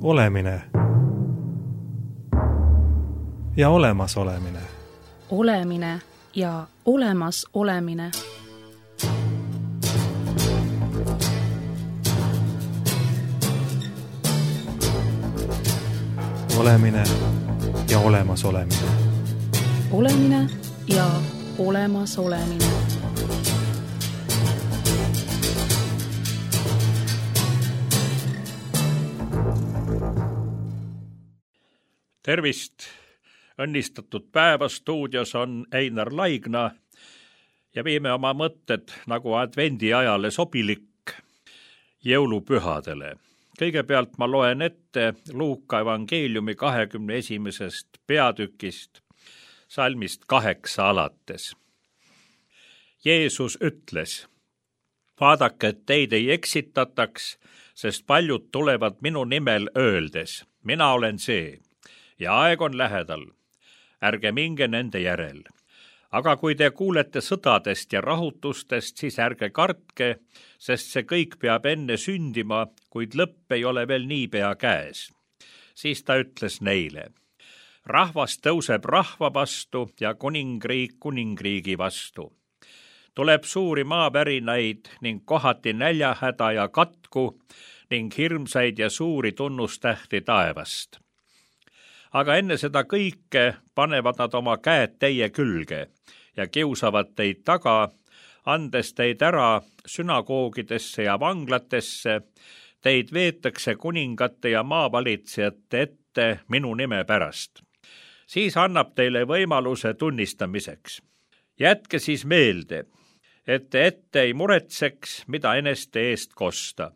olemine ja olemasolemine. olemine ja olemasolemine. olemine ja olemasolemine. olemine ja olemasolemine tervist, õnnistatud päeva stuudios on Einar Laigna ja viime oma mõtted nagu advendiajale sobilik jõulupühadele. kõigepealt ma loen ette Luuka evangeeliumi kahekümne esimesest peatükist, salmist kaheksa alates. Jeesus ütles, vaadake, et teid ei eksitataks, sest paljud tulevad minu nimel öeldes, mina olen see ja aeg on lähedal. ärge minge nende järel. aga kui te kuulete sõdadest ja rahutustest, siis ärge kartke, sest see kõik peab enne sündima, kuid lõpp ei ole veel niipea käes. siis ta ütles neile rahvas tõuseb rahva vastu ja kuningriik kuningriigi vastu. tuleb suuri maavärinaid ning kohati näljahäda ja katku ning hirmsaid ja suuri tunnustähti taevast aga enne seda kõike panevad nad oma käed teie külge ja kiusavad teid taga, andes teid ära sünagoogidesse ja vanglatesse. Teid veetakse kuningate ja maavalitsejate ette minu nime pärast. siis annab teile võimaluse tunnistamiseks. jätke siis meelde, et te ette ei muretseks, mida eneste eest kosta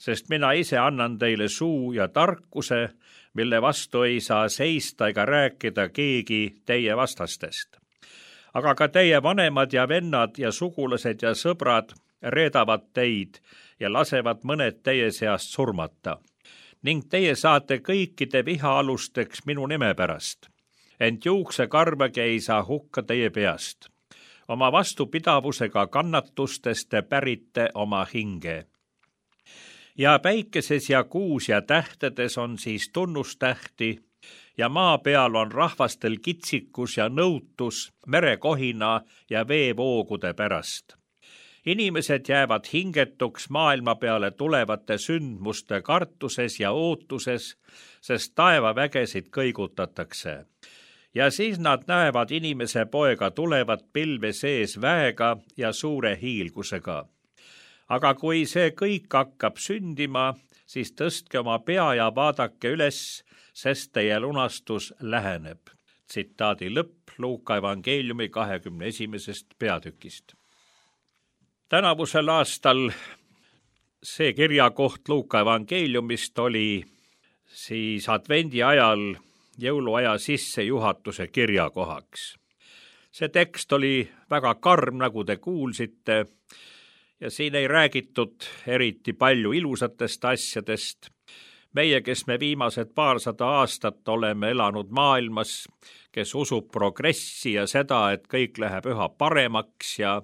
sest mina ise annan teile suu ja tarkuse, mille vastu ei saa seista ega rääkida keegi teie vastastest. aga ka teie vanemad ja vennad ja sugulased ja sõbrad reedavad teid ja lasevad mõned teie seast surmata. ning teie saate kõikide vihaalusteks minu nime pärast. ent juuksekarvagi ei saa hukka teie peast. oma vastupidavusega kannatustest te pärite oma hinge ja päikeses ja kuus ja tähtedes on siis tunnustähti ja maa peal on rahvastel kitsikus ja nõutus merekohina ja veevoogude pärast. inimesed jäävad hingetuks maailma peale tulevate sündmuste kartuses ja ootuses, sest taevavägesid kõigutatakse. ja siis nad näevad inimese poega tulevat pilve sees väega ja suure hiilgusega aga kui see kõik hakkab sündima, siis tõstke oma pea ja vaadake üles, sest teie lunastus läheneb. tsitaadi lõpp Luuka evangeeliumi kahekümne esimesest peatükist. tänavusel aastal see kirjakoht Luuka evangeeliumist oli siis advendi ajal jõuluaja sissejuhatuse kirjakohaks. see tekst oli väga karm, nagu te kuulsite ja siin ei räägitud eriti palju ilusatest asjadest. meie, kes me viimased paarsada aastat oleme elanud maailmas, kes usub progressi ja seda, et kõik läheb üha paremaks ja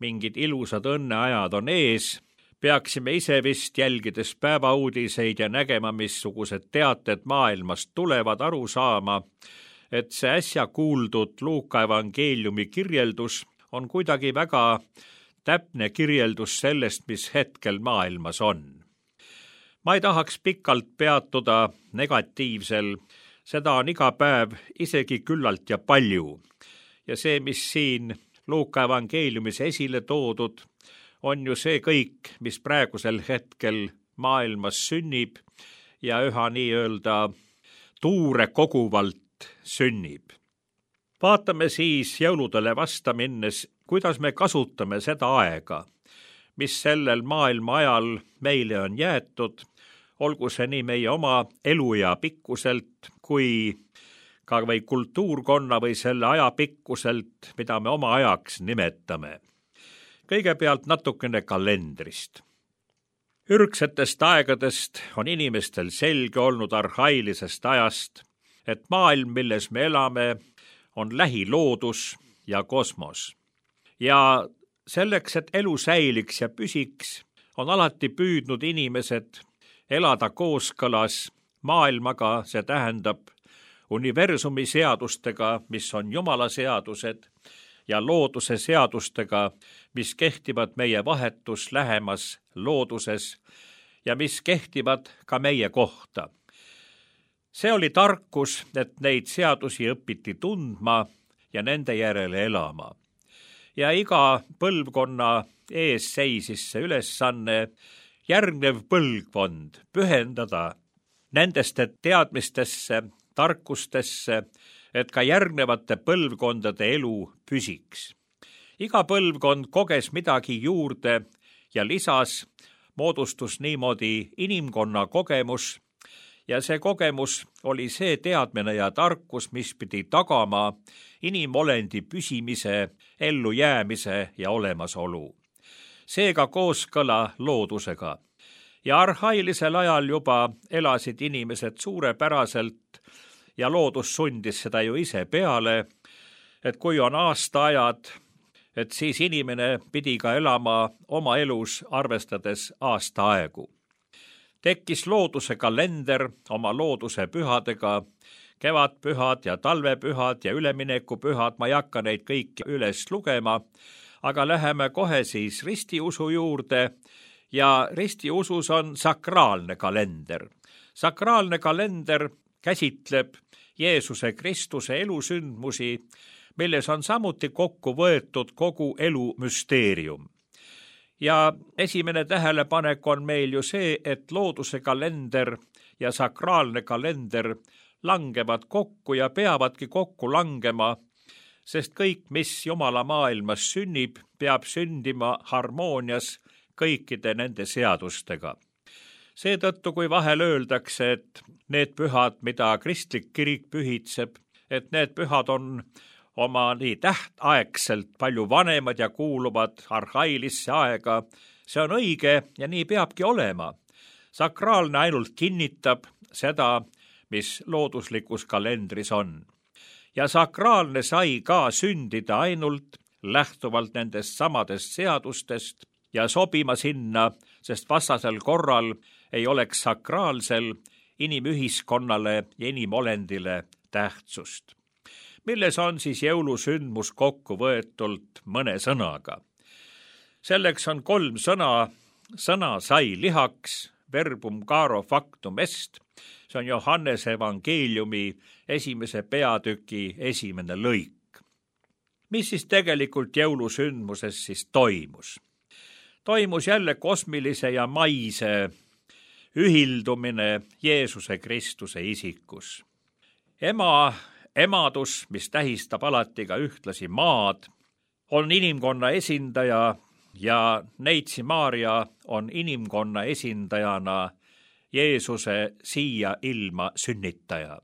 mingid ilusad õnneajad on ees, peaksime ise vist jälgides päevauudiseid ja nägema, missugused teated maailmast tulevad, aru saama, et see äsja kuuldud Luuka evangeeliumi kirjeldus on kuidagi väga täpne kirjeldus sellest, mis hetkel maailmas on. ma ei tahaks pikalt peatuda negatiivsel, seda on iga päev isegi küllalt ja palju. ja see, mis siin Luuka evangeeliumis esile toodud, on ju see kõik, mis praegusel hetkel maailmas sünnib ja üha nii-öelda tuure koguvalt sünnib. Vaatame siis jõuludele vasta minnes kuidas me kasutame seda aega, mis sellel maailma ajal meile on jäetud, olgu see nii meie oma eluea pikkuselt kui ka või kultuurkonna või selle aja pikkuselt, mida me oma ajaks nimetame. kõigepealt natukene kalendrist. ürgsetest aegadest on inimestel selge olnud arhailisest ajast, et maailm, milles me elame, on lähiloodus ja kosmos ja selleks, et elu säiliks ja püsiks, on alati püüdnud inimesed elada kooskõlas maailmaga, see tähendab universumi seadustega, mis on Jumala seadused, ja looduse seadustega, mis kehtivad meie vahetus lähemas looduses ja mis kehtivad ka meie kohta. See oli tarkus, et neid seadusi õpiti tundma ja nende järele elama. ja iga põlvkonna ees seisis see ülesanne järgnev põlvkond pühendada nendeste teadmistesse, tarkustesse, et ka järgnevate põlvkondade elu püsiks. iga põlvkond koges midagi juurde ja lisas, moodustus niimoodi inimkonna kogemus ja see kogemus oli see teadmine ja tarkus, mis pidi tagama inimolendi püsimise, ellujäämise ja olemasolu. seega kooskõla loodusega ja arhailisel ajal juba elasid inimesed suurepäraselt ja loodus sundis seda ju ise peale, et kui on aastaajad, et siis inimene pidi ka elama oma elus, arvestades aastaaegu. Tekkis looduse kalender oma looduse pühadega, kevadpühad ja talvepühad ja üleminekupühad, ma ei hakka neid kõiki üles lugema, aga läheme kohe siis ristiusu juurde ja ristiusus on sakraalne kalender. sakraalne kalender käsitleb Jeesuse Kristuse elusündmusi, milles on samuti kokku võetud kogu elu müsteerium. Ja esimene tähelepanek on meil ju see, et looduse kalender ja sakraalne kalender langevad kokku ja peavadki kokku langema, sest kõik, mis Jumala maailmas sünnib, peab sündima harmoonias kõikide nende seadustega. seetõttu, kui vahel öeldakse, et need pühad, mida kristlik kirik pühitseb, et need pühad on oma nii tähtaegselt palju vanemad ja kuuluvad arhailisse aega, see on õige ja nii peabki olema. sakraalne ainult kinnitab seda, mis looduslikus kalendris on. ja sakraalne sai ka sündida ainult lähtuvalt nendest samadest seadustest, ja sobima sinna, sest vastasel korral ei oleks sakraalsel inimühiskonnale ja inimolendile tähtsust. Milles on siis jõulusündmus kokku võetult mõne sõnaga? selleks on kolm sõna, sõna sai lihaks, verbum caro factum est, see on Johannese evangeeliumi esimese peatüki esimene lõik. mis siis tegelikult jõulusündmuses siis toimus? toimus jälle kosmilise ja maise ühildumine Jeesuse Kristuse isikus. ema emadus, mis tähistab alati ka ühtlasi maad, on inimkonna esindaja ja neitsi Maarja on inimkonna esindajana Jeesuse siia ilma sünnitaja.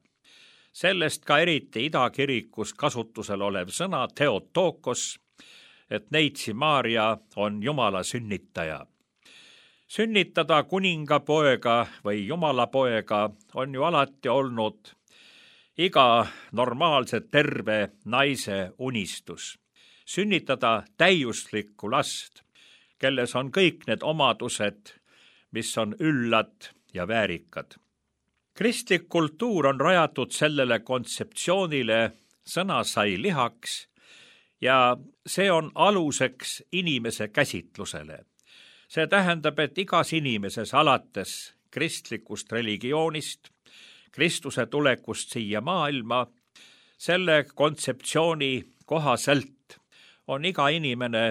sellest ka eriti idakirikus kasutusel olev sõna Theotokos et neitsi Maarja on Jumala sünnitaja. sünnitada kuningapoega või jumalapoega on ju alati olnud iga normaalse terve naise unistus. sünnitada täiuslikku last, kelles on kõik need omadused, mis on üllad ja väärikad. kristlik kultuur on rajatud sellele kontseptsioonile, sõna sai lihaks ja see on aluseks inimese käsitlusele. see tähendab, et igas inimeses alates kristlikust religioonist, Kristuse tulekust siia maailma, selle kontseptsiooni kohaselt on iga inimene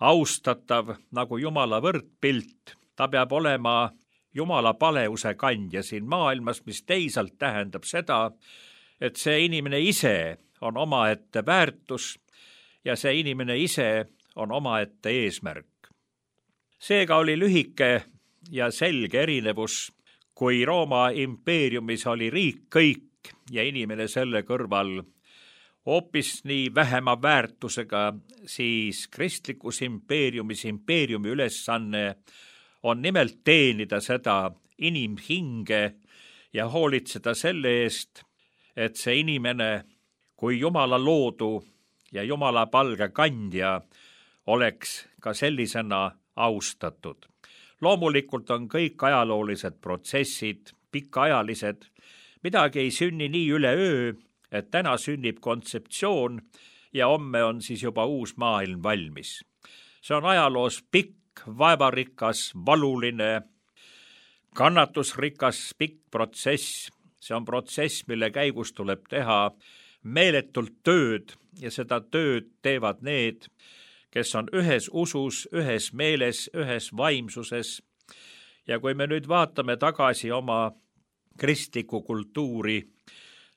austatav nagu Jumala võrdpilt, ta peab olema Jumala paleuse kandja siin maailmas, mis teisalt tähendab seda, et see inimene ise on omaette väärtus ja see inimene ise on omaette eesmärk. seega oli lühike ja selge erinevus, kui Rooma impeeriumis oli riik kõik ja inimene selle kõrval hoopis nii vähema väärtusega, siis kristlikus impeeriumis impeeriumi ülesanne on nimelt teenida seda inimhinge ja hoolitseda selle eest, et see inimene kui Jumala loodu ja Jumala palge kandja oleks ka sellisena austatud. Loomulikult on kõik ajaloolised protsessid pikaajalised. midagi ei sünni nii üleöö, et täna sünnib kontseptsioon ja homme on siis juba uus maailm valmis. see on ajaloos pikk, vaevarikas, valuline, kannatusrikas, pikk protsess. see on protsess, mille käigus tuleb teha meeletult tööd ja seda tööd teevad need, kes on ühes usus, ühes meeles, ühes vaimsuses. ja kui me nüüd vaatame tagasi oma kristlikku kultuuri,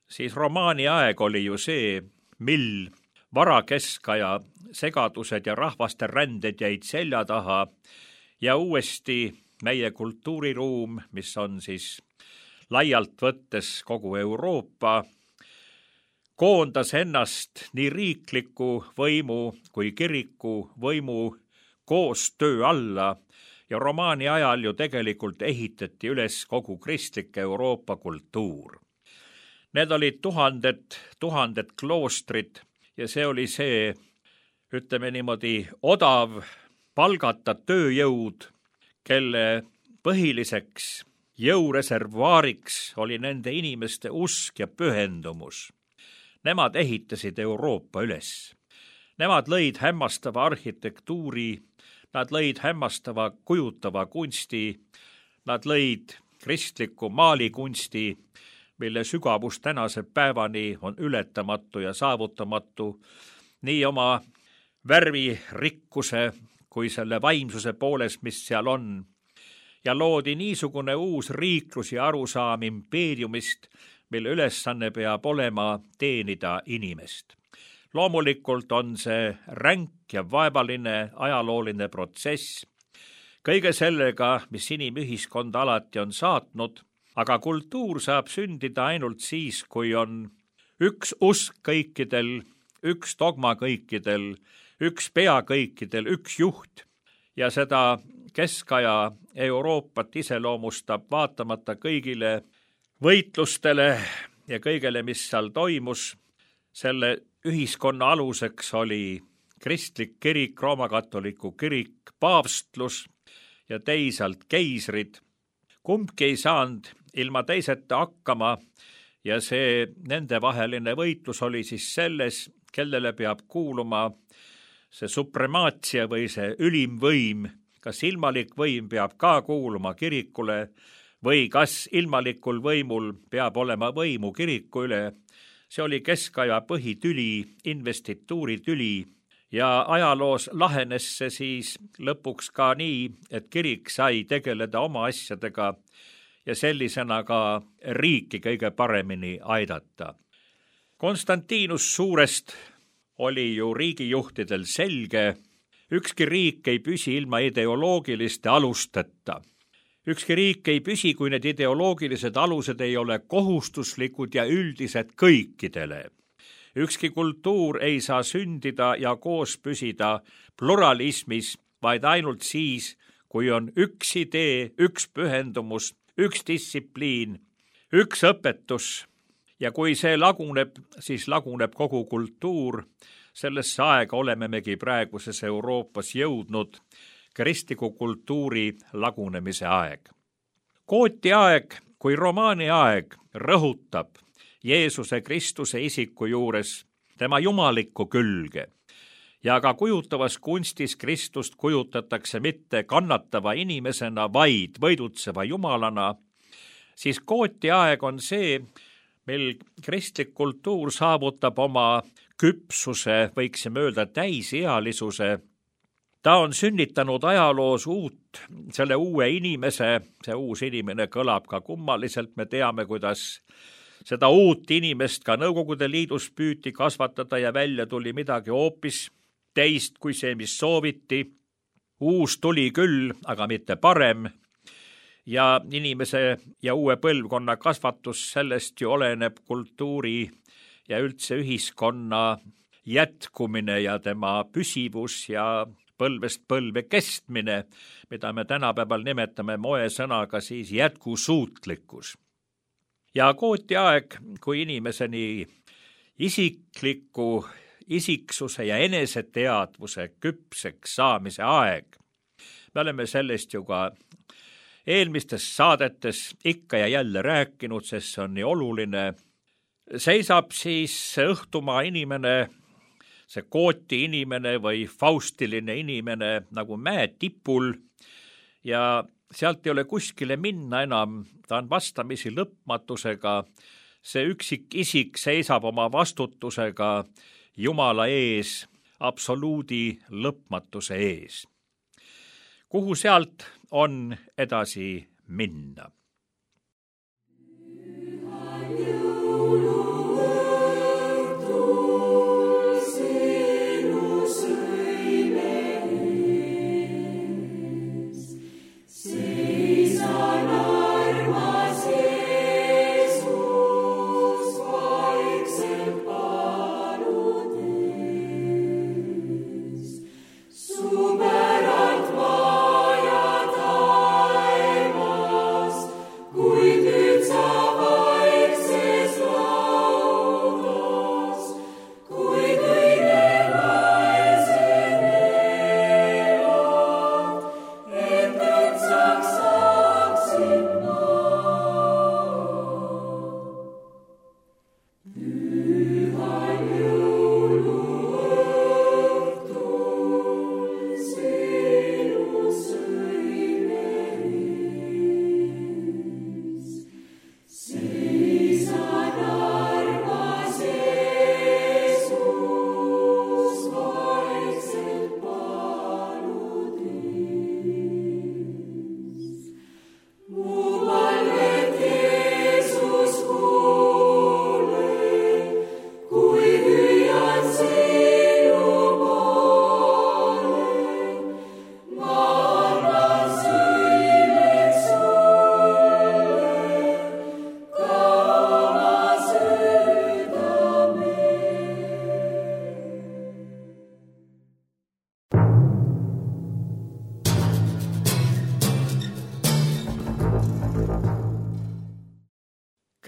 siis romaani aeg oli ju see, mil varakeskaja segadused ja rahvaste ränded jäid selja taha ja uuesti meie kultuuriruum, mis on siis laialt võttes kogu Euroopa, koondas ennast nii riikliku võimu kui kiriku võimu koostöö alla ja romaani ajal ju tegelikult ehitati üles kogu kristlik Euroopa kultuur. Need olid tuhanded, tuhanded kloostrid ja see oli see, ütleme niimoodi, odav palgata tööjõud, kelle põhiliseks jõureservuaariks oli nende inimeste usk ja pühendumus. Nemad ehitasid Euroopa üles. Nemad lõid hämmastava arhitektuuri, nad lõid hämmastava kujutava kunsti, nad lõid kristliku maalikunsti, mille sügavus tänase päevani on ületamatu ja saavutamatu nii oma värvirikkuse kui selle vaimsuse poolest, mis seal on. ja loodi niisugune uus riiklus ja arusaam impeeriumist, mille ülesanne peab olema teenida inimest. loomulikult on see ränk ja vaevaline ajalooline protsess kõige sellega, mis inimühiskonda alati on saatnud aga kultuur saab sündida ainult siis, kui on üks usk kõikidel, üks dogma kõikidel, üks pea kõikidel, üks juht ja seda keskaja Euroopat iseloomustab vaatamata kõigile võitlustele ja kõigele, mis seal toimus, selle ühiskonna aluseks oli kristlik kirik, roomakatoliku kirik, paavstlus ja teisalt keisrid. kumbki ei saanud ilma teiseta hakkama ja see nendevaheline võitlus oli siis selles, kellele peab kuuluma see supremaatsia või see ülim võim, kas ilmalik võim peab ka kuuluma kirikule või kas ilmalikul võimul peab olema võimu kiriku üle. see oli keskaja põhitüli, investituuritüli ja ajaloos lahenes see siis lõpuks ka nii, et kirik sai tegeleda oma asjadega ja sellisena ka riiki kõige paremini aidata. Konstantinus Suurest oli ju riigijuhtidel selge, ükski riik ei püsi ilma ideoloogiliste alusteta. Ükski riik ei püsi, kui need ideoloogilised alused ei ole kohustuslikud ja üldised kõikidele. ükski kultuur ei saa sündida ja koos püsida pluralismis, vaid ainult siis, kui on üks idee, üks pühendumus üks distsipliin, üks õpetus ja kui see laguneb, siis laguneb kogu kultuur. sellesse aega olemegi praeguses Euroopas jõudnud, kristliku kultuuri lagunemise aeg. Kooti aeg kui romaani aeg rõhutab Jeesuse Kristuse isiku juures tema jumalikku külge ja ka kujutavas kunstis Kristust kujutatakse mitte kannatava inimesena, vaid võidutseva jumalana, siis kooti aeg on see, mil kristlik kultuur saavutab oma küpsuse, võiksime öelda täisealisuse. Ta on sünnitanud ajaloos uut, selle uue inimese, see uus inimene kõlab ka kummaliselt, me teame, kuidas seda uut inimest ka Nõukogude Liidus püüti kasvatada ja välja tuli midagi hoopis teist kui see, mis sooviti. uus tuli küll, aga mitte parem. ja inimese ja uue põlvkonna kasvatus, sellest ju oleneb kultuuri ja üldse ühiskonna jätkumine ja tema püsivus ja põlvest põlve kestmine, mida me tänapäeval nimetame moesõnaga siis jätkusuutlikkus. ja kooti aeg, kui inimeseni isikliku isiksuse ja eneseteadvuse küpseks saamise aeg. me oleme sellest ju ka eelmistes saadetes ikka ja jälle rääkinud, sest see on nii oluline, seisab siis õhtumaa inimene, see kooti inimene või faustiline inimene nagu mäe tipul ja sealt ei ole kuskile minna enam, ta on vastamisi lõpmatusega. see üksikisik seisab oma vastutusega Jumala ees, absoluudi lõpmatuse ees. kuhu sealt on edasi minna?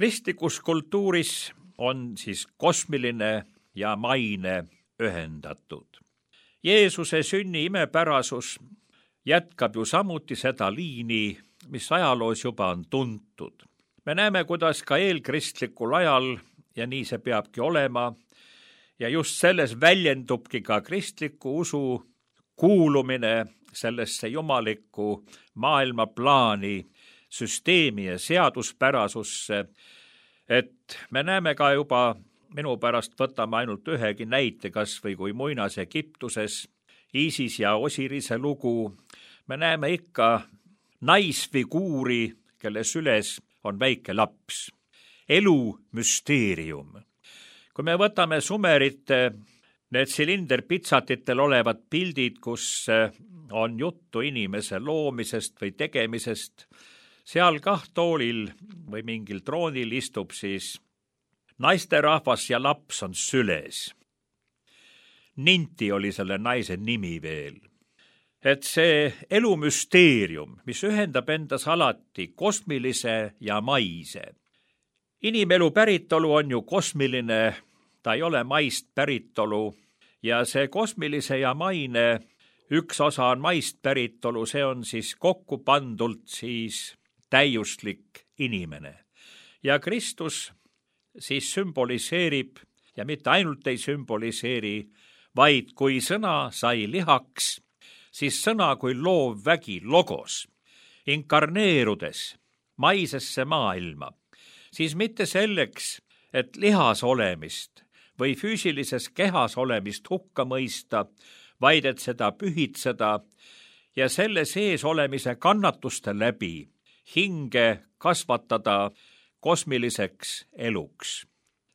Kristlikus kultuuris on siis kosmiline ja maine ühendatud. Jeesuse sünni imepärasus jätkab ju samuti seda liini, mis ajaloos juba on tuntud. me näeme, kuidas ka eelkristlikul ajal ja nii see peabki olema ja just selles väljendubki ka kristliku usu kuulumine sellesse jumalikku maailmaplaani, süsteemi ja seaduspärasusse, et me näeme ka juba, minu pärast võtame ainult ühegi näite, kas või kui muinas Egiptuses Iisis ja Osirise lugu, me näeme ikka naisfiguuri, kelle süles on väike laps. elu müsteerium. kui me võtame sumerite need silinderpitsatitel olevad pildid, kus on juttu inimese loomisest või tegemisest, seal kah toolil või mingil troonil istub siis naisterahvas ja laps on süles. Ninti oli selle naise nimi veel. et see elumüsteerium, mis ühendab endas alati kosmilise ja maise. inimelu päritolu on ju kosmiline, ta ei ole maist päritolu ja see kosmilise ja maine üks osa on maist päritolu, see on siis kokku pandult siis täiuslik inimene. ja Kristus siis sümboliseerib ja mitte ainult ei sümboliseeri, vaid kui sõna sai lihaks, siis sõna kui loov vägi, logos, inkarneerudes maisesse maailma, siis mitte selleks, et lihas olemist või füüsilises kehas olemist hukka mõista, vaid et seda pühitseda ja selle sees olemise kannatuste läbi hinge kasvatada kosmiliseks eluks.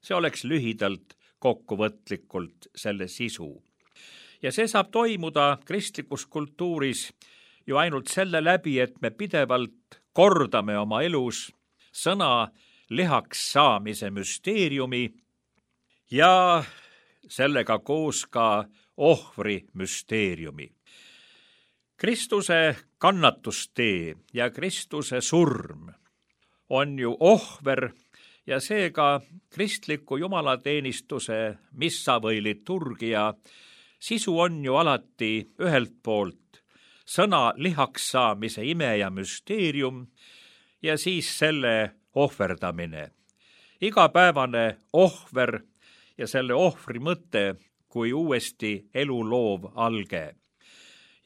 see oleks lühidalt kokkuvõtlikult selle sisu. ja see saab toimuda kristlikus kultuuris ju ainult selle läbi, et me pidevalt kordame oma elus sõna lihaks saamise müsteeriumi ja sellega koos ka ohvri müsteeriumi Kristuse kannatustee ja Kristuse surm on ju ohver ja seega kristliku jumalateenistuse missa või liturgia sisu on ju alati ühelt poolt sõna lihaks saamise ime ja müsteerium ja siis selle ohverdamine. igapäevane ohver ja selle ohvri mõte kui uuesti elu loov alge.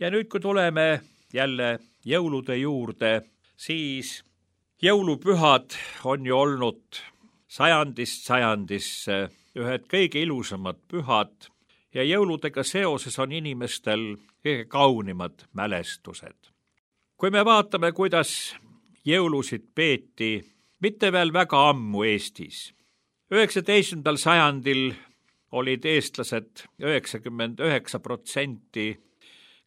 Ja nüüd, kui tuleme jälle jõulude juurde, siis jõulupühad on ju olnud sajandist sajandisse ühed kõige ilusamad pühad ja jõuludega seoses on inimestel kõige kaunimad mälestused. kui me vaatame, kuidas jõulusid peeti mitte veel väga ammu Eestis, üheksateistkümnendal sajandil olid eestlased üheksakümmend üheksa protsenti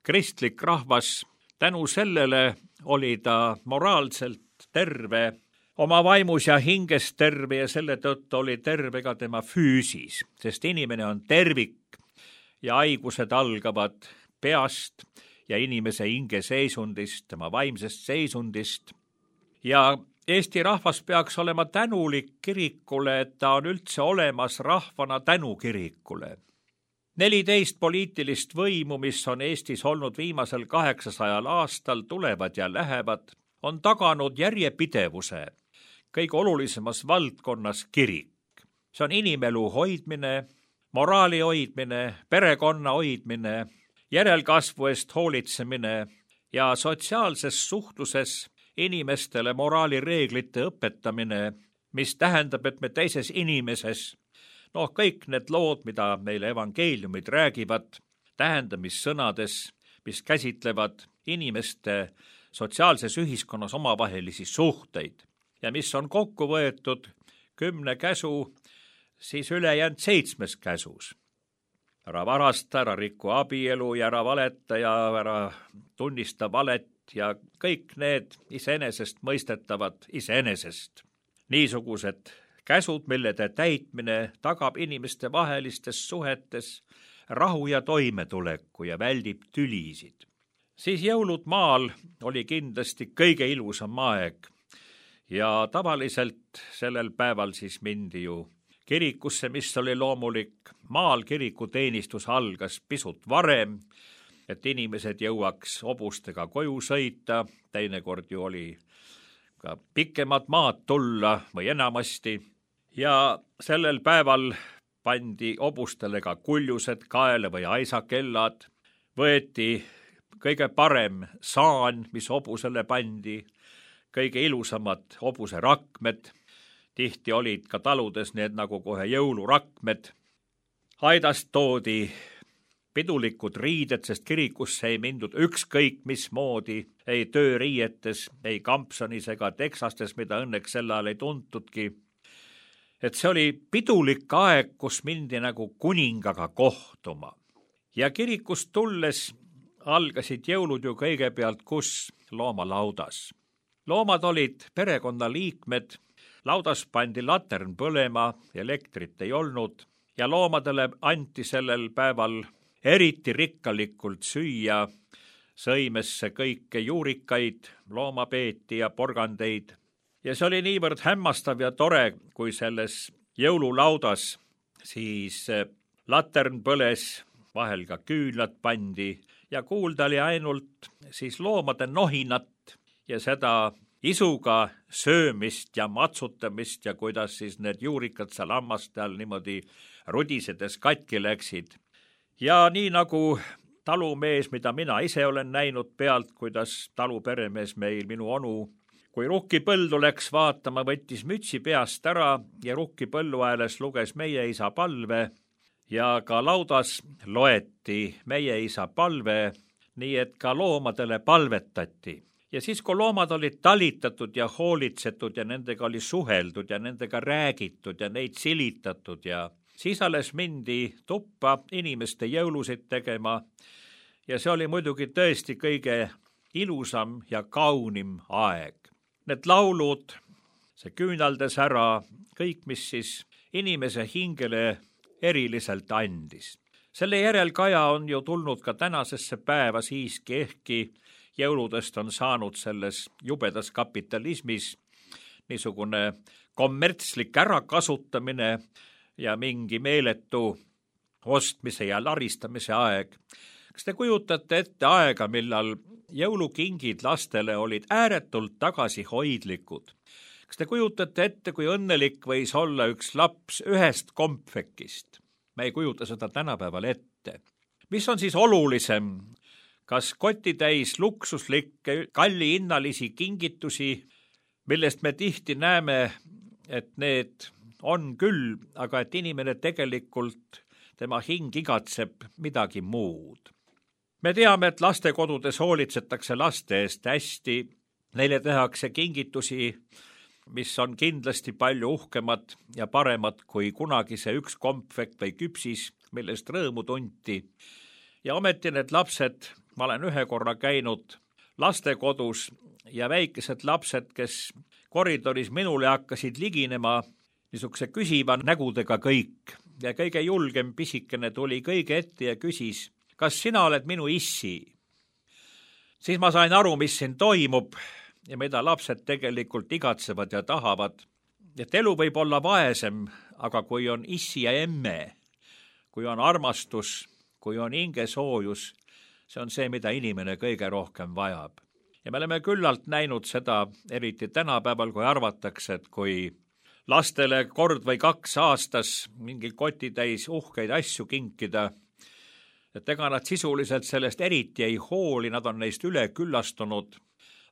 kristlik rahvas, tänu sellele oli ta moraalselt terve, oma vaimus ja hinges terve ja selle tõttu oli terve ka tema füüsis, sest inimene on tervik ja haigused algavad peast ja inimese hingeseisundist, tema vaimsest seisundist. ja Eesti rahvas peaks olema tänulik kirikule, et ta on üldse olemas rahvana tänu kirikule neliteist poliitilist võimu, mis on Eestis olnud viimasel kaheksasajal aastal, tulevad ja lähevad, on taganud järjepidevuse kõige olulisemas valdkonnas kirik. see on inimelu hoidmine, moraali hoidmine, perekonna hoidmine, järelkasvu eest hoolitsemine ja sotsiaalses suhtluses inimestele moraalireeglite õpetamine, mis tähendab, et me teises inimeses, noh, kõik need lood, mida meile evangeeliumid räägivad, tähendamissõnades, mis käsitlevad inimeste sotsiaalses ühiskonnas omavahelisi suhteid ja mis on kokku võetud kümne käsu, siis ülejäänud seitsmes käsus. ära varasta, ära riku abielu ja ära valeta ja ära tunnista valet ja kõik need iseenesestmõistetavad iseenesest. niisugused käsud, millede täitmine tagab inimeste vahelistes suhetes rahu ja toimetuleku ja väldib tülisid. Siis jõulud maal oli kindlasti kõige ilusam aeg. Ja tavaliselt sellel päeval siis mindi ju kirikusse, mis oli loomulik. maal kirikuteenistus algas pisut varem, et inimesed jõuaks hobustega koju sõita, teinekord ju oli ka pikemat maad tulla või enamasti ja sellel päeval pandi hobustele ka kuljused kaela või aisakellad, võeti kõige parem saan, mis hobusele pandi, kõige ilusamad hobuserakmed, tihti olid ka taludes need nagu kohe jõulurakmed. aidast toodi pidulikud riided, sest kirikusse ei mindud ükskõik mismoodi, ei tööriietes, ei kampsonis ega teksastes, mida õnneks sel ajal ei tuntudki. Et see oli pidulik aeg, kus mindi nagu kuningaga kohtuma. ja kirikust tulles algasid jõulud ju kõigepealt kus? loomalaudas. loomad olid perekonnaliikmed, laudas pandi latern põlema, elektrit ei olnud ja loomadele anti sellel päeval eriti rikkalikult süüa, sõimesse kõike juurikaid, loomapeeti ja porgandeid. Ja see oli niivõrd hämmastav ja tore, kui selles jõululaudas siis latern põles, vahel ka küünlad pandi ja kuulda oli ainult siis loomade nohinat ja seda isuga söömist ja matsutamist ja kuidas siis need juurikad seal hammaste all niimoodi rudisedes katki läksid. ja nii nagu talumees, mida mina ise olen näinud pealt, kuidas taluperemees meil, minu onu, kui rukkipõldu läks vaatama, võttis mütsi peast ära ja rukkipõllu ääres luges meie isa palve ja ka laudas loeti Meie isa palve, nii et ka loomadele palvetati. ja siis, kui loomad olid talitatud ja hoolitsetud ja nendega oli suheldud ja nendega räägitud ja neid silitatud ja siis alles mindi tuppa inimeste jõulusid tegema. ja see oli muidugi tõesti kõige ilusam ja kaunim aeg. Need laulud, see küünaldas ära kõik, mis siis inimese hingele eriliselt andis. selle järel Kaja on ju tulnud ka tänasesse päeva siiski, ehkki jõuludest on saanud selles jubedas kapitalismis niisugune kommertslik ärakasutamine ja mingi meeletu ostmise ja laristamise aeg. kas te kujutate ette aega, millal jõulukingid lastele olid ääretult tagasihoidlikud? kas te kujutate ette, kui õnnelik võis olla üks laps ühest kompvekist? me ei kujuta seda tänapäeval ette. mis on siis olulisem, kas kotitäis luksuslikke kallihinnalisi kingitusi, millest me tihti näeme, et need on küll, aga et inimene tegelikult, tema hing igatseb midagi muud. Me teame, et lastekodudes hoolitsetakse laste eest hästi, neile tehakse kingitusi, mis on kindlasti palju uhkemad ja paremad kui kunagi see üks kompvekt või küpsis, millest rõõmu tunti. ja ometi need lapsed, ma olen ühe korra käinud lastekodus ja väikesed lapsed, kes koridoris minule hakkasid liginema, niisuguse küsiva nägudega kõik ja kõige julgem pisikene tuli kõige ette ja küsis, kas sina oled minu issi? siis ma sain aru, mis siin toimub ja mida lapsed tegelikult igatsevad ja tahavad. et elu võib olla vaesem, aga kui on issi ja emme, kui on armastus, kui on hingesoojus, see on see, mida inimene kõige rohkem vajab. ja me oleme küllalt näinud seda, eriti tänapäeval, kui arvatakse, et kui lastele kord või kaks aastas mingi kotitäis uhkeid asju kinkida, et ega nad sisuliselt sellest eriti ei hooli, nad on neist üle küllastunud,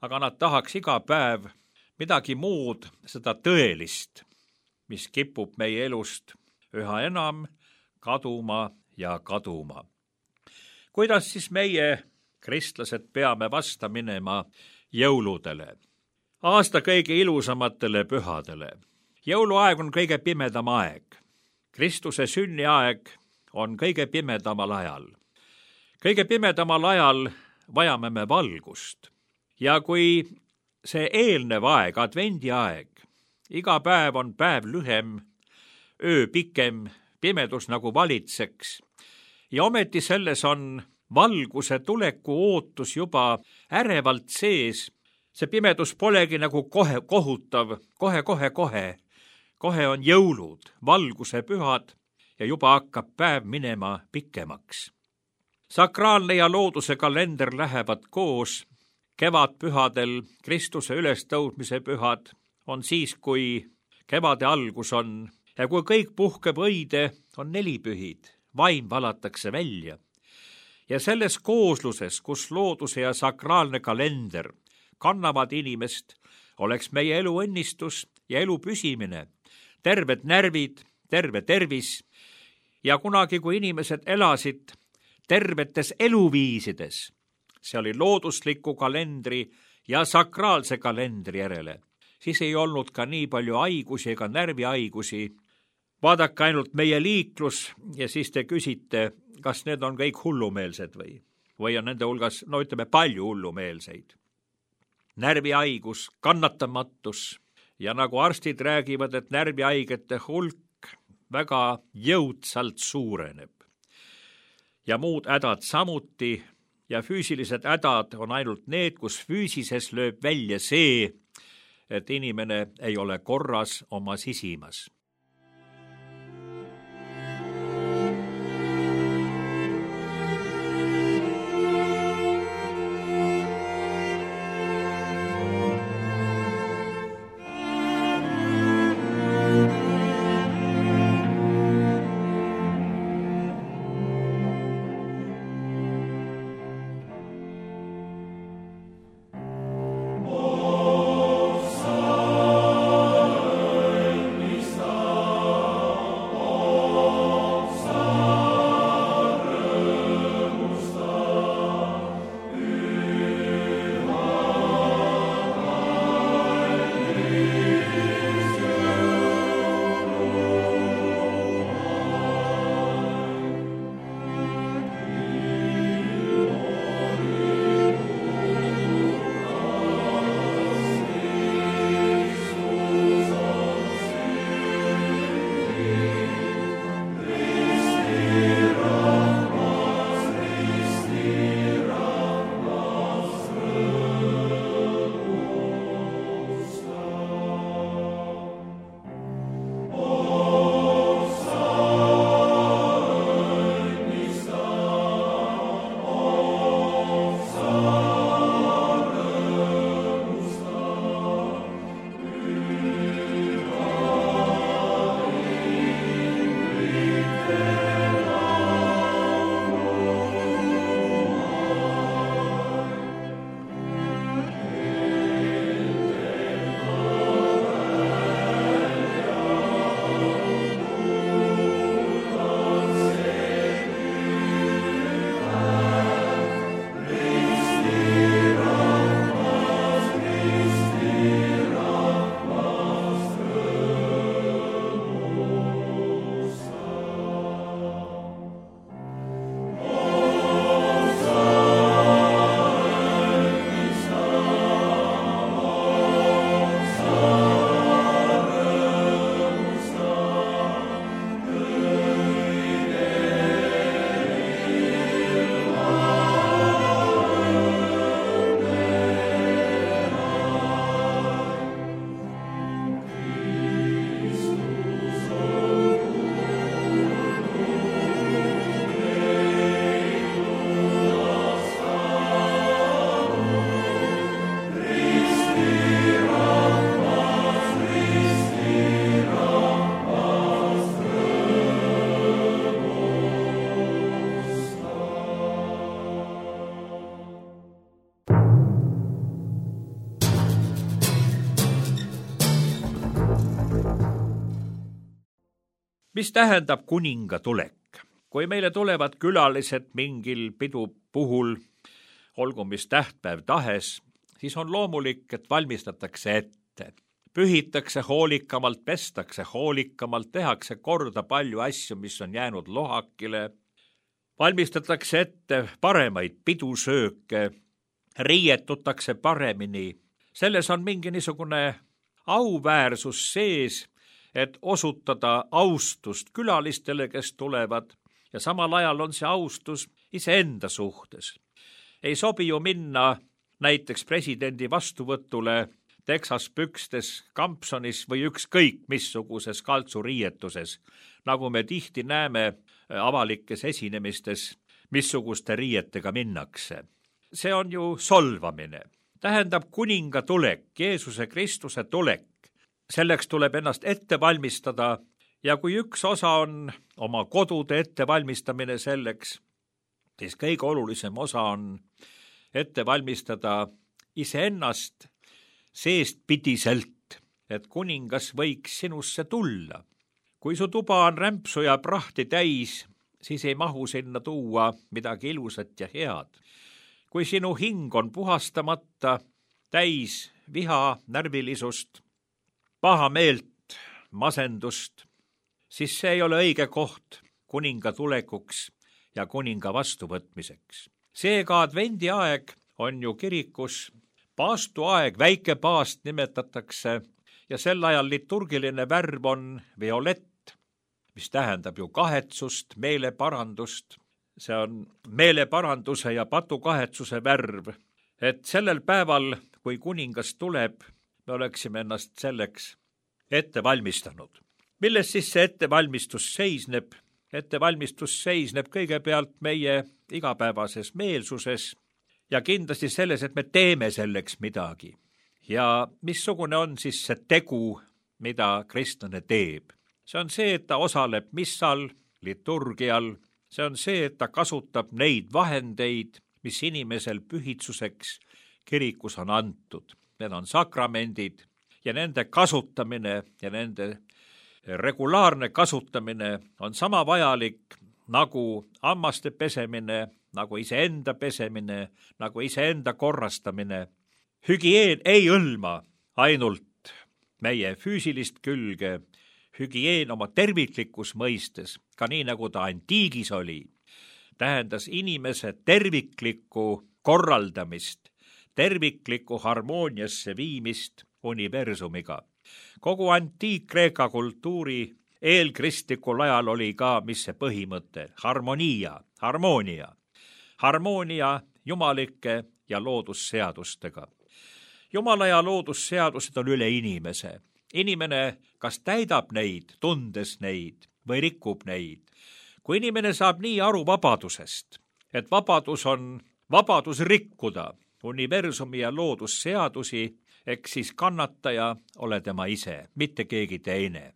aga nad tahaks iga päev midagi muud, seda tõelist, mis kipub meie elust üha enam kaduma ja kaduma. kuidas siis meie, kristlased, peame vasta minema jõuludele, aasta kõige ilusamatele pühadele jõuluaeg on kõige pimedam aeg. Kristuse sünniaeg on kõige pimedamal ajal. Kõige pimedamal ajal vajame me valgust. Ja kui see eelnev aeg, advendiaeg, iga päev on päev lühem, öö pikem, pimedus nagu valitseks. Ja ometi selles on valguse tuleku ootus juba ärevalt sees, see pimedus polegi nagu kohe kohutav kohe, kohe, kohe. Kohe on jõulud, valguse pühad ja juba hakkab päev minema pikemaks. Sakraalne ja looduse kalender lähevad koos. kevadpühadel Kristuse ülestõudmise pühad on siis, kui kevade algus on ja kui kõik puhkeb õide, on nelipühid, vaim valatakse välja. ja selles koosluses, kus looduse ja sakraalne kalender kannavad inimest, oleks meie elu õnnistus ja elu püsimine terved närvid, terve tervis ja kunagi, kui inimesed elasid tervetes eluviisides, see oli loodusliku kalendri ja sakraalse kalendri järele, siis ei olnud ka nii palju haigusi ega närvihaigusi. vaadake ainult meie liiklus ja siis te küsite, kas need on kõik hullumeelsed või, või on nende hulgas, no ütleme, palju hullumeelseid. närvihaigus, kannatamatus ja nagu arstid räägivad, et närvihaigete hulk väga jõudsalt suureneb. Ja muud hädad samuti. Ja füüsilised hädad on ainult need, kus füüsises lööb välja see, et inimene ei ole korras oma sisimas mis tähendab kuninga tulek? kui meile tulevad külalised mingil pidu puhul, olgu mis tähtpäev tahes, siis on loomulik, et valmistatakse ette. pühitakse hoolikamalt, pestakse hoolikamalt, tehakse korda palju asju, mis on jäänud lohakile. valmistatakse ette paremaid pidusööke, riietutakse paremini. selles on mingi niisugune auväärsus sees, et osutada austust külalistele, kes tulevad ja samal ajal on see austus iseenda suhtes. ei sobi ju minna näiteks presidendi vastuvõtule Texas pükstes, kampsonis või ükskõik missuguses kaltsuriietuses, nagu me tihti näeme avalikes esinemistes, missuguste riietega minnakse. see on ju solvamine, tähendab kuninga tulek, Jeesuse Kristuse tulek. Selleks tuleb ennast ette valmistada ja kui üks osa on oma kodude ettevalmistamine selleks, siis kõige olulisem osa on ette valmistada iseennast seestpidiselt, et kuningas võiks sinusse tulla. kui su tuba on rämpsu ja prahti täis, siis ei mahu sinna tuua midagi ilusat ja head. kui sinu hing on puhastamata, täis viha, närvilisust, pahameelt, masendust, siis see ei ole õige koht kuninga tulekuks ja kuninga vastuvõtmiseks seega advendiaeg on ju kirikus paastuaeg, väike paast nimetatakse ja sel ajal liturgiline värv on violett, mis tähendab ju kahetsust, meeleparandust. see on meeleparanduse ja patukahetsuse värv, et sellel päeval, kui kuningas tuleb, me oleksime ennast selleks ette valmistanud. milles siis see ettevalmistus seisneb? ettevalmistus seisneb kõigepealt meie igapäevases meelsuses ja kindlasti selles, et me teeme selleks midagi. ja missugune on siis see tegu, mida kristlane teeb? see on see, et ta osaleb missal, liturgial, see on see, et ta kasutab neid vahendeid, mis inimesel pühitsuseks kirikus on antud. Need on sakramendid ja nende kasutamine ja nende regulaarne kasutamine on sama vajalik nagu hammaste pesemine, nagu iseenda pesemine, nagu iseenda korrastamine. hügieen ei hõlma ainult meie füüsilist külge, hügieen oma terviklikus mõistes, ka nii nagu ta antiigis oli, tähendas inimese terviklikku korraldamist, terviklikku harmooniasse viimist universumiga kogu antiik-Kreeka kultuuri eelkristlikul ajal oli ka, mis see põhimõte, harmonia, harmoonia, harmoonia jumalike ja loodusseadustega. jumala ja loodusseadused on üle inimese. inimene kas täidab neid, tundes neid, või rikub neid. kui inimene saab nii aru vabadusest, et vabadus on vabadus rikkuda universumi ja loodusseadusi, eks siis kannataja ole tema ise, mitte keegi teine.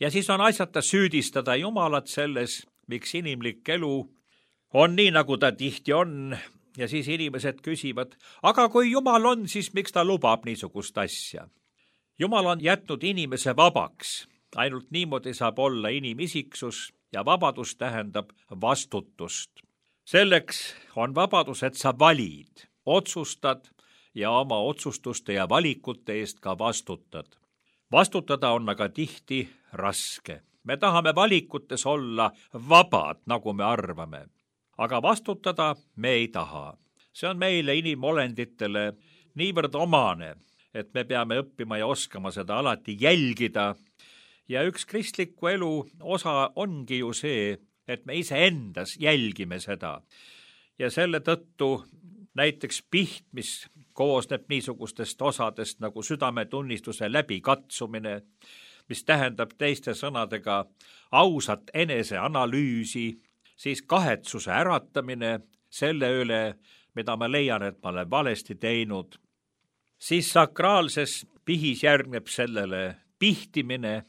ja siis on asjata süüdistada Jumalat selles, miks inimlik elu on nii, nagu ta tihti on ja siis inimesed küsivad, aga kui Jumal on, siis miks ta lubab niisugust asja? Jumal on jätnud inimese vabaks, ainult niimoodi saab olla inimisiksus ja vabadus tähendab vastutust. selleks on vabadus, et sa valid, otsustad ja oma otsustuste ja valikute eest ka vastutad. vastutada on aga tihti raske. me tahame valikutes olla vabad, nagu me arvame. aga vastutada me ei taha. see on meile inimolenditele niivõrd omane, et me peame õppima ja oskama seda alati jälgida. ja üks kristliku elu osa ongi ju see, et me iseendas jälgime seda. ja selle tõttu näiteks piht, mis koosneb niisugustest osadest nagu südametunnistuse läbikatsumine, mis tähendab teiste sõnadega ausat eneseanalüüsi, siis kahetsuse äratamine selle üle, mida ma leian, et ma olen valesti teinud, siis sakraalses pihis järgneb sellele pihtimine,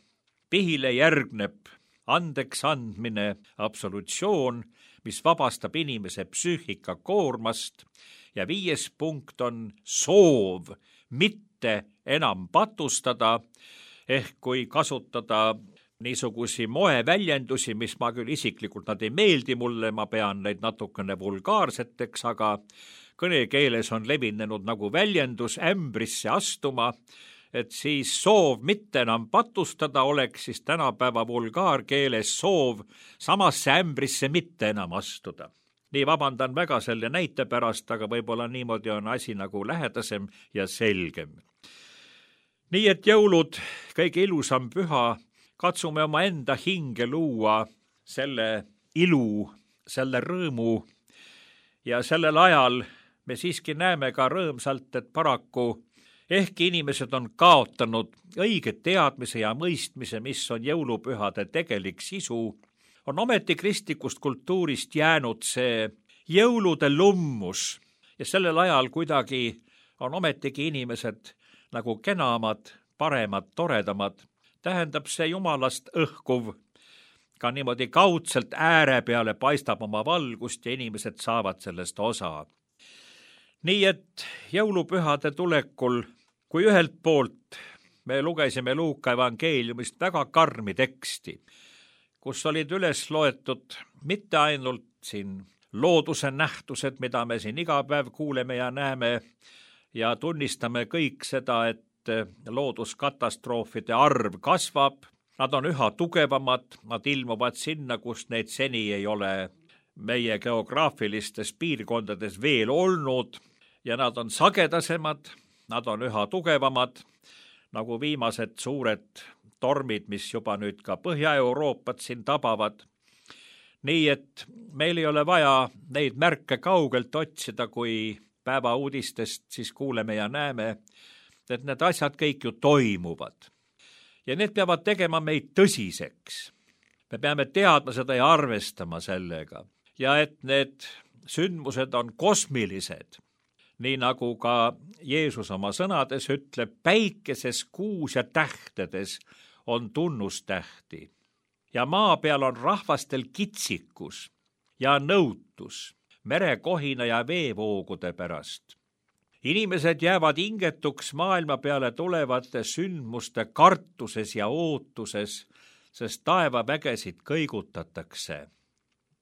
pihile järgneb andeks andmine, absolutsioon, mis vabastab inimese psüühika koormast ja viies punkt on soov mitte enam patustada, ehk kui kasutada niisugusi moeväljendusi, mis ma küll isiklikult, nad ei meeldi mulle, ma pean neid natukene vulgaarseteks, aga kõnekeeles on levinenud nagu väljendus ämbrisse astuma, et siis soov mitte enam patustada oleks siis tänapäeva vulgaarkeeles soov samasse ämbrisse mitte enam astuda. Nii vabandan väga selle näite pärast, aga võib-olla niimoodi on asi nagu lähedasem ja selgem. nii et jõulud, kõige ilusam püha katsume omaenda hinge luua selle ilu, selle rõõmu ja sellel ajal me siiski näeme ka rõõmsalt, et paraku ehkki inimesed on kaotanud õige teadmise ja mõistmise, mis on jõulupühade tegelik sisu, on ometi kristlikust kultuurist jäänud see jõulude lummus ja sellel ajal kuidagi on ometigi inimesed nagu kenamad, paremad, toredamad tähendab see jumalast õhkuv. ka niimoodi kaudselt ääre peale paistab oma valgust ja inimesed saavad sellest osa. nii et jõulupühade tulekul, kui ühelt poolt me lugesime Luuka evangeeliumist väga karmi teksti, kus olid üles loetud mitte ainult siin looduse nähtused, mida me siin iga päev kuuleme ja näeme ja tunnistame kõik seda, et et looduskatastroofide arv kasvab, nad on üha tugevamad, nad ilmuvad sinna, kus neid seni ei ole meie geograafilistes piirkondades veel olnud ja nad on sagedasemad, nad on üha tugevamad, nagu viimased suured tormid, mis juba nüüd ka Põhja-Euroopat siin tabavad. nii et meil ei ole vaja neid märke kaugelt otsida, kui päevauudistest siis kuuleme ja näeme, et need asjad kõik ju toimuvad. ja need peavad tegema meid tõsiseks. me peame teadma seda ja arvestama sellega ja et need sündmused on kosmilised, nii nagu ka Jeesus oma sõnades ütleb, päikeses, kuus ja tähtedes on tunnustähti ja maa peal on rahvastel kitsikus ja nõutus merekohina ja veevoogude pärast inimesed jäävad hingetuks maailma peale tulevate sündmuste kartuses ja ootuses, sest taevavägesid kõigutatakse.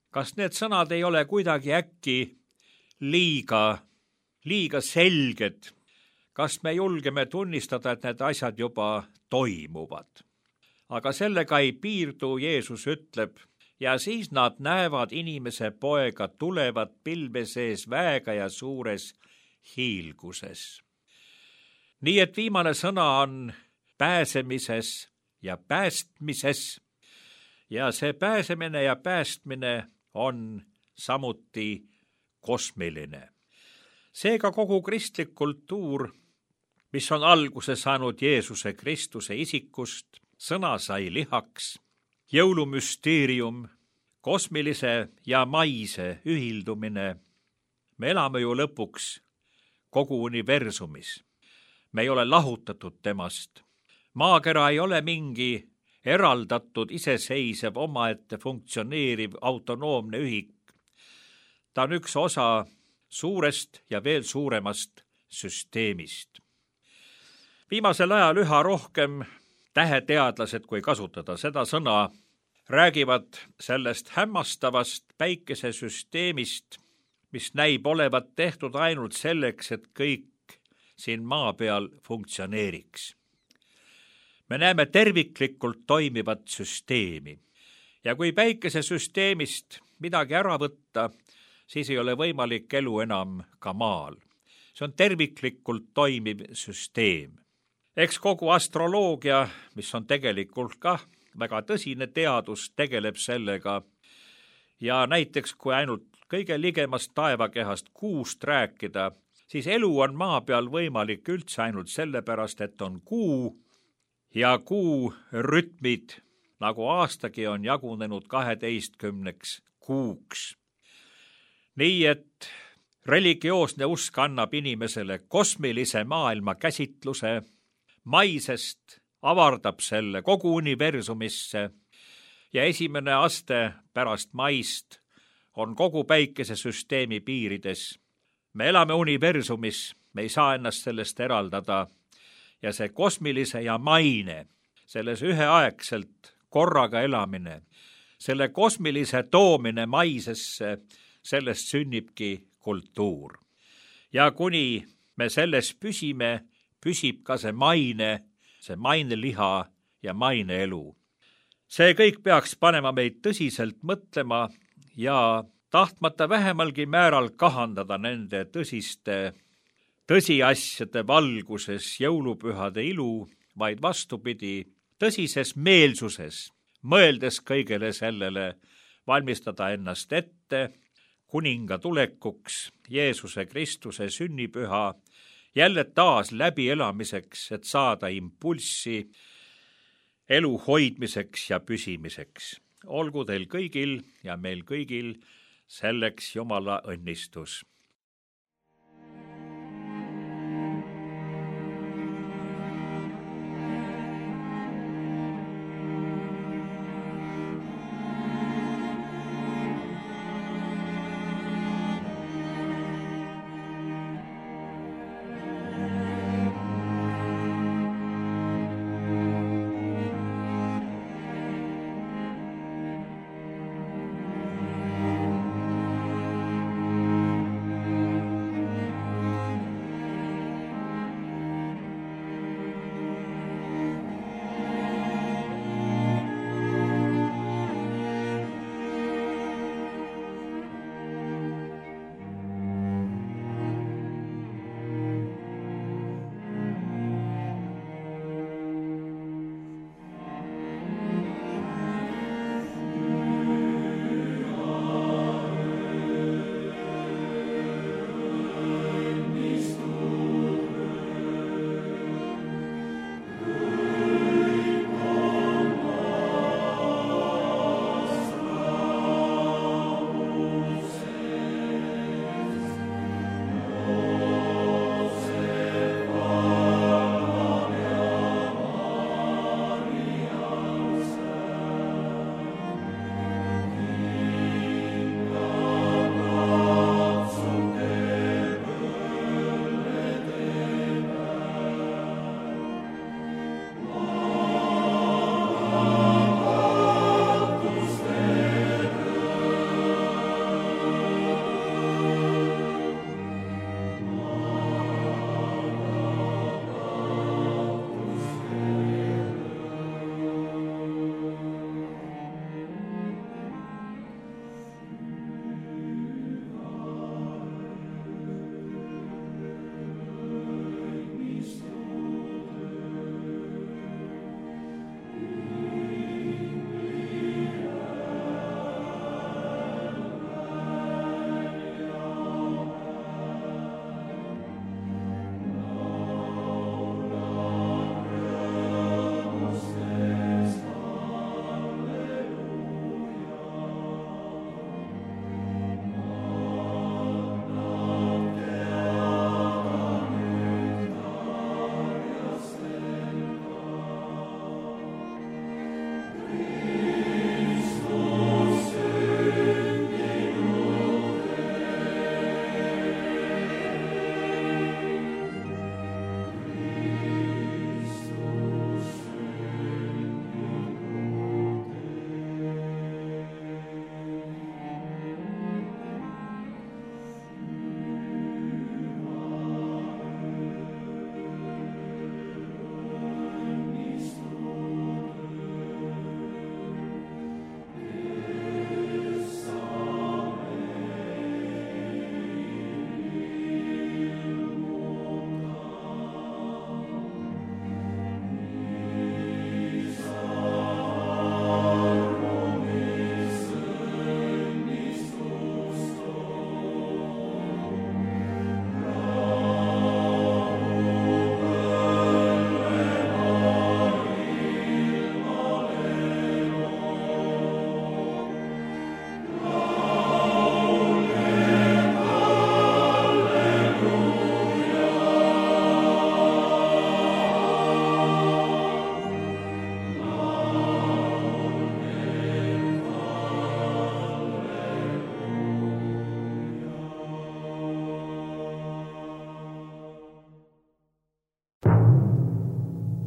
kas need sõnad ei ole kuidagi äkki liiga, liiga selged? kas me julgeme tunnistada, et need asjad juba toimuvad? Aga sellega ei piirdu, Jeesus ütleb, ja siis nad näevad inimese poega tulevat pilve sees väega ja suures hiilguses. nii et viimane sõna on pääsemises ja päästmises ja see pääsemine ja päästmine on samuti kosmiline. seega kogu kristlik kultuur, mis on alguse saanud Jeesuse Kristuse isikust, sõna sai lihaks, jõulumüsteerium, kosmilise ja maise ühildumine, me elame ju lõpuks kogu universumis. me ei ole lahutatud temast. maakera ei ole mingi eraldatud, iseseisev, omaette funktsioneeriv autonoomne ühik. ta on üks osa suurest ja veel suuremast süsteemist. viimasel ajal üha rohkem täheteadlased, kui kasutada seda sõna, räägivad sellest hämmastavast päikesesüsteemist mis näib olevat tehtud ainult selleks, et kõik siin maa peal funktsioneeriks. me näeme terviklikult toimivat süsteemi ja kui päikesesüsteemist midagi ära võtta, siis ei ole võimalik elu enam ka maal. see on terviklikult toimiv süsteem. Eks kogu astroloogia, mis on tegelikult kah väga tõsine teadus, tegeleb sellega ja näiteks kui ainult kõige ligemast taevakehast kuust rääkida, siis elu on maa peal võimalik üldse ainult sellepärast, et on kuu ja kuu rütmid nagu aastagi on jagunenud kaheteistkümneks kuuks. nii et religioosne usk annab inimesele kosmilise maailma käsitluse, maisest avardab selle kogu universumisse ja esimene aste pärast maist on kogu päikesesüsteemi piirides. me elame universumis, me ei saa ennast sellest eraldada ja see kosmilise ja maine selles üheaegselt korraga elamine, selle kosmilise toomine maisesse, sellest sünnibki kultuur. ja kuni me selles püsime, püsib ka see maine, see maineliha ja maineelu. see kõik peaks panema meid tõsiselt mõtlema ja tahtmata vähemalgi määral kahandada nende tõsiste tõsiasjade valguses jõulupühade ilu, vaid vastupidi, tõsises meelsuses, mõeldes kõigele sellele, valmistada ennast ette kuninga tulekuks, Jeesuse Kristuse sünnipüha, jälle taas läbielamiseks, et saada impulssi elu hoidmiseks ja püsimiseks. olgu teil kõigil ja meil kõigil selleks Jumala õnnistus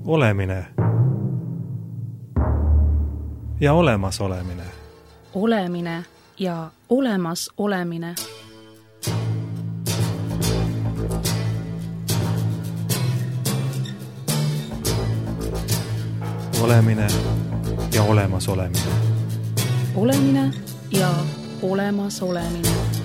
olemine. ja olemasolemine. olemine ja olemasolemine. olemine ja olemasolemine. olemine ja olemasolemine